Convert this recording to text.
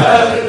Amen.